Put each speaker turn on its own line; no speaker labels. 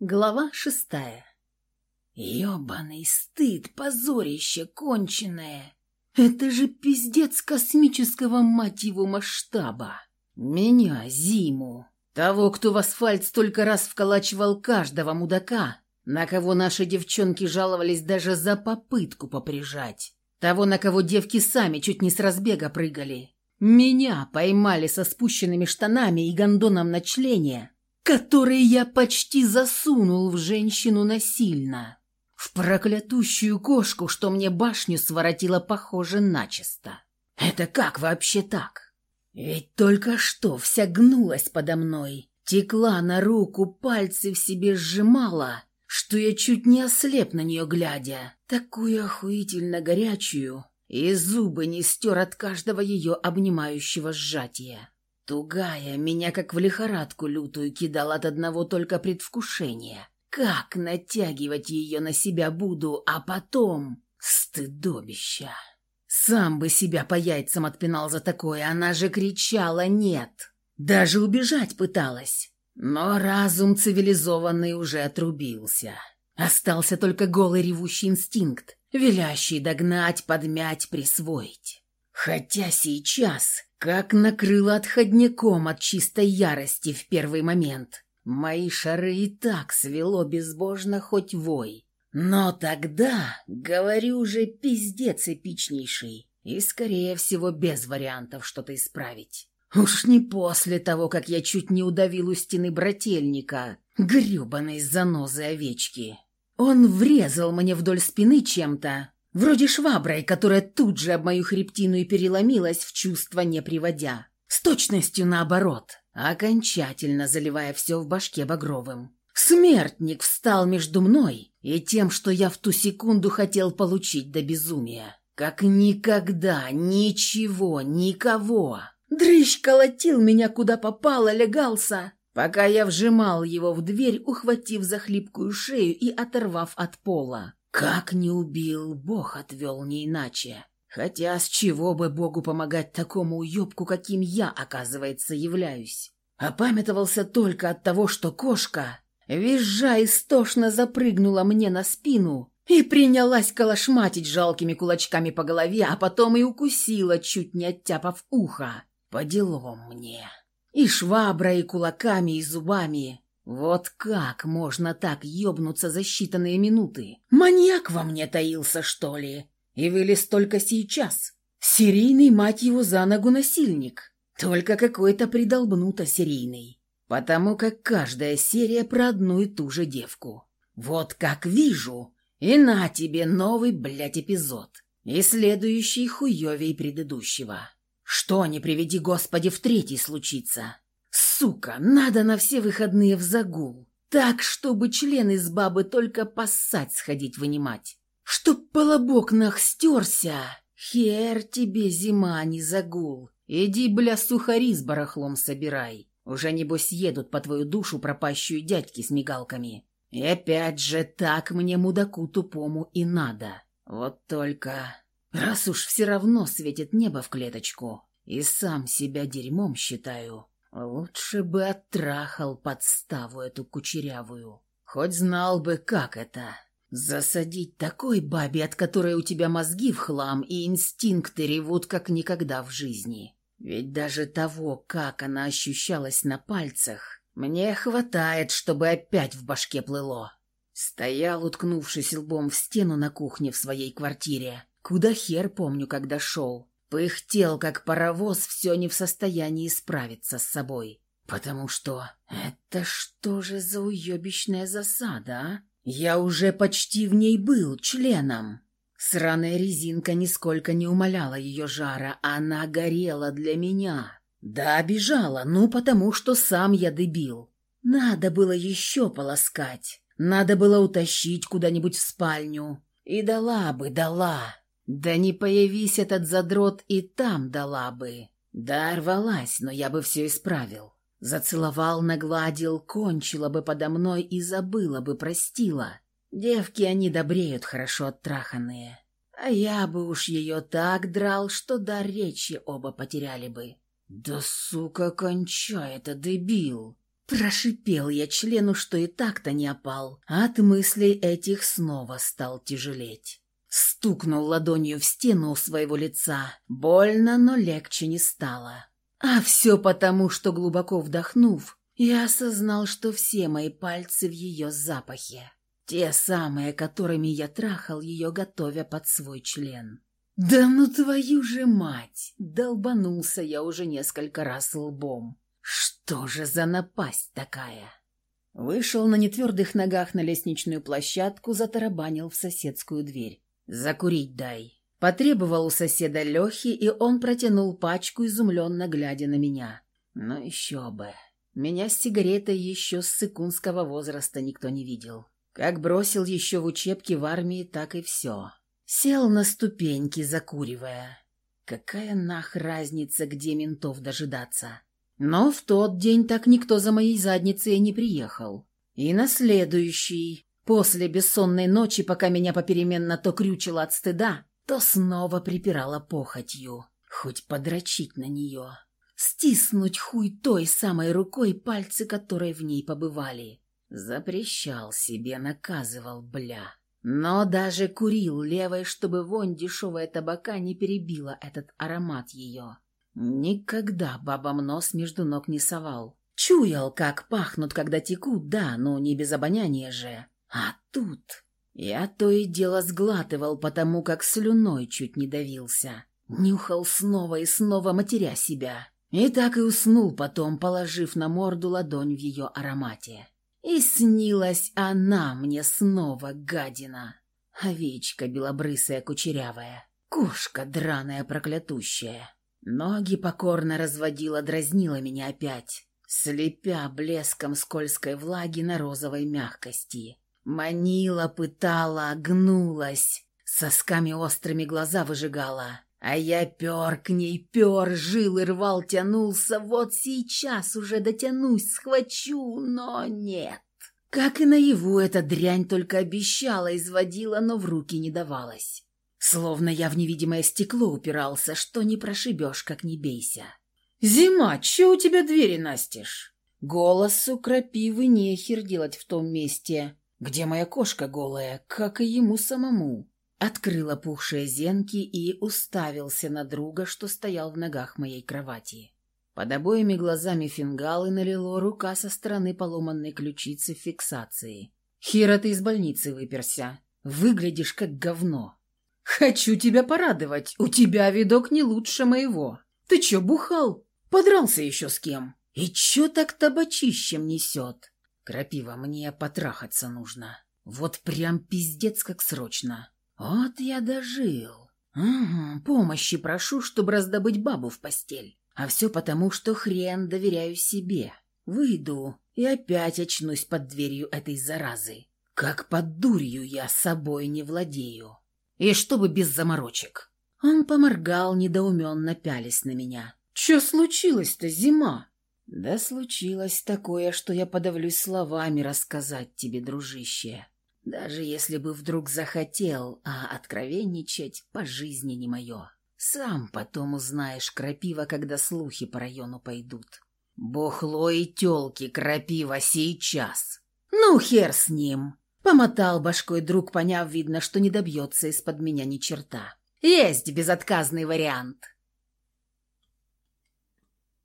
Глава шестая. Ёбаный стыд, позорище конченое. Это же пиздец космического, мать масштаба. Меня, Зиму, того, кто в асфальт столько раз вколачивал каждого мудака, на кого наши девчонки жаловались даже за попытку поприжать. Того, на кого девки сами чуть не с разбега прыгали. Меня поймали со спущенными штанами и гондоном на члене, который я почти засунул в женщину насильно. В проклятущую кошку, что мне башню своротила, похоже, начисто. Это как вообще так? Ведь только что вся гнулась подо мной, текла на руку, пальцы в себе сжимала, что я чуть не ослеп на нее глядя, такую охуительно горячую, и зубы не стер от каждого ее обнимающего сжатия. Тугая, меня как в лихорадку лютую кидал от одного только предвкушения. Как натягивать ее на себя буду, а потом... Стыдобища. Сам бы себя по яйцам отпинал за такое, она же кричала «нет». Даже убежать пыталась. Но разум цивилизованный уже отрубился. Остался только голый ревущий инстинкт, велящий догнать, подмять, присвоить. Хотя сейчас, как накрыло отходняком от чистой ярости в первый момент, мои шары и так свело безбожно хоть вой. Но тогда, говорю же, пиздец эпичнейший, и, скорее всего, без вариантов что-то исправить. Уж не после того, как я чуть не удавил у стены брательника, грёбаной занозы овечки. Он врезал мне вдоль спины чем-то, вроде шваброй, которая тут же об мою хребтину и переломилась в чувство не приводя. С точностью наоборот, окончательно заливая все в башке багровым. Смертник встал между мной и тем, что я в ту секунду хотел получить до безумия. Как никогда, ничего, никого. Дрыщ колотил меня куда попало, легался, пока я вжимал его в дверь, ухватив за хлипкую шею и оторвав от пола. Как не убил, Бог отвел не иначе. Хотя с чего бы Богу помогать такому уебку, каким я, оказывается, являюсь? Опамятовался только от того, что кошка, визжа истошно запрыгнула мне на спину и принялась колошматить жалкими кулачками по голове, а потом и укусила, чуть не оттяпав ухо. По делам мне. И шваброй, и кулаками, и зубами. Вот как можно так ёбнуться за считанные минуты? Маньяк во мне таился, что ли? И вылез только сейчас. Серийный, мать его, за ногу насильник. Только какой-то придолбнуто серийный. Потому как каждая серия про одну и ту же девку. Вот как вижу. И на тебе новый, блядь, эпизод. И следующий хуёвей предыдущего. Что, не приведи Господи, в третий случится? Сука, надо на все выходные в загул. Так, чтобы член из бабы только поссать сходить вынимать. Чтоб полобок нах стерся. Хер тебе зима, а не загул. Иди, бля, сухари с барахлом собирай. Уже, небось, едут по твою душу пропащую дядьки с мигалками. И опять же, так мне, мудаку тупому, и надо. Вот только... Раз уж все равно светит небо в клеточку, и сам себя дерьмом считаю, лучше бы оттрахал подставу эту кучерявую. Хоть знал бы, как это. Засадить такой бабе, от которой у тебя мозги в хлам и инстинкты ревут, как никогда в жизни. Ведь даже того, как она ощущалась на пальцах, мне хватает, чтобы опять в башке плыло. Стоял, уткнувшись лбом в стену на кухне в своей квартире, Куда хер помню, когда шел. Пыхтел, как паровоз, все не в состоянии справиться с собой. Потому что... Это что же за уебищная засада, а? Я уже почти в ней был членом. Сраная резинка нисколько не умоляла ее жара, она горела для меня. Да, обижала, ну потому что сам я дебил. Надо было еще полоскать. Надо было утащить куда-нибудь в спальню. И дала бы, дала. Да не появись этот задрот, и там дала бы. Да, рвалась, но я бы все исправил. Зацеловал, нагладил, кончила бы подо мной и забыла бы, простила. Девки, они добреют, хорошо оттраханные. А я бы уж ее так драл, что до речи оба потеряли бы. Да, сука, кончай это, дебил. Прошипел я члену, что и так-то не опал, от мыслей этих снова стал тяжелеть. Стукнул ладонью в стену своего лица. Больно, но легче не стало. А все потому, что глубоко вдохнув, я осознал, что все мои пальцы в ее запахе. Те самые, которыми я трахал ее, готовя под свой член. «Да ну твою же мать!» Долбанулся я уже несколько раз лбом. Что же за напасть такая? Вышел на нетвердых ногах на лестничную площадку, затарабанил в соседскую дверь. «Закурить дай». Потребовал у соседа Лехи, и он протянул пачку, изумленно глядя на меня. Ну еще бы. Меня с сигаретой еще с сыкунского возраста никто не видел. Как бросил еще в учебке в армии, так и все. Сел на ступеньки, закуривая. Какая нах разница, где ментов дожидаться? Но в тот день так никто за моей задницей не приехал. И на следующий, после бессонной ночи, пока меня попеременно то крючило от стыда, то снова припирала похотью. Хоть подрочить на нее. Стиснуть хуй той самой рукой, пальцы которой в ней побывали. Запрещал себе, наказывал, бля. Но даже курил левой, чтобы вонь дешевая табака не перебила этот аромат ее. Никогда бабам нос между ног не совал. Чуял, как пахнут, когда текут, да, но не без обоняния же. А тут... Я то и дело сглатывал, потому как слюной чуть не давился. Нюхал снова и снова, матеря себя. И так и уснул потом, положив на морду ладонь в ее аромате. И снилась она мне снова, гадина. Овечка белобрысая кучерявая. Кошка драная проклятущая. Ноги покорно разводила, дразнила меня опять, слепя блеском скользкой влаги на розовой мягкости. Манила, пытала, гнулась, сосками острыми глаза выжигала. А я пер к ней, пер, жил и рвал, тянулся. Вот сейчас уже дотянусь, схвачу, но нет. Как и наяву эта дрянь только обещала, изводила, но в руки не давалась. Словно я в невидимое стекло упирался, что не прошибешь, как не бейся. «Зима, че у тебя двери настежь?» Голос у крапивы нехер делать в том месте, где моя кошка голая, как и ему самому. Открыл опухшие зенки и уставился на друга, что стоял в ногах моей кровати. Под обоими глазами фингалы налило рука со стороны поломанной ключицы фиксации. «Хира, ты из больницы выперся. Выглядишь как говно». «Хочу тебя порадовать. У тебя видок не лучше моего. Ты чё, бухал? Подрался еще с кем? И чё так табачищем несет? Крапива, мне потрахаться нужно. Вот прям пиздец как срочно. Вот я дожил. Угу, помощи прошу, чтобы раздобыть бабу в постель. А все потому, что хрен доверяю себе. Выйду и опять очнусь под дверью этой заразы. Как под дурью я собой не владею. И чтобы без заморочек. Он поморгал, недоуменно пялись на меня. «Че случилось-то, зима?» «Да случилось такое, что я подавлюсь словами рассказать тебе, дружище. Даже если бы вдруг захотел, а откровенничать по жизни не мое. Сам потом узнаешь, крапива, когда слухи по району пойдут. Бухло и тёлки, крапива, сейчас!» «Ну, хер с ним!» Помотал башкой друг, поняв, видно, что не добьется из-под меня ни черта. «Есть безотказный вариант!»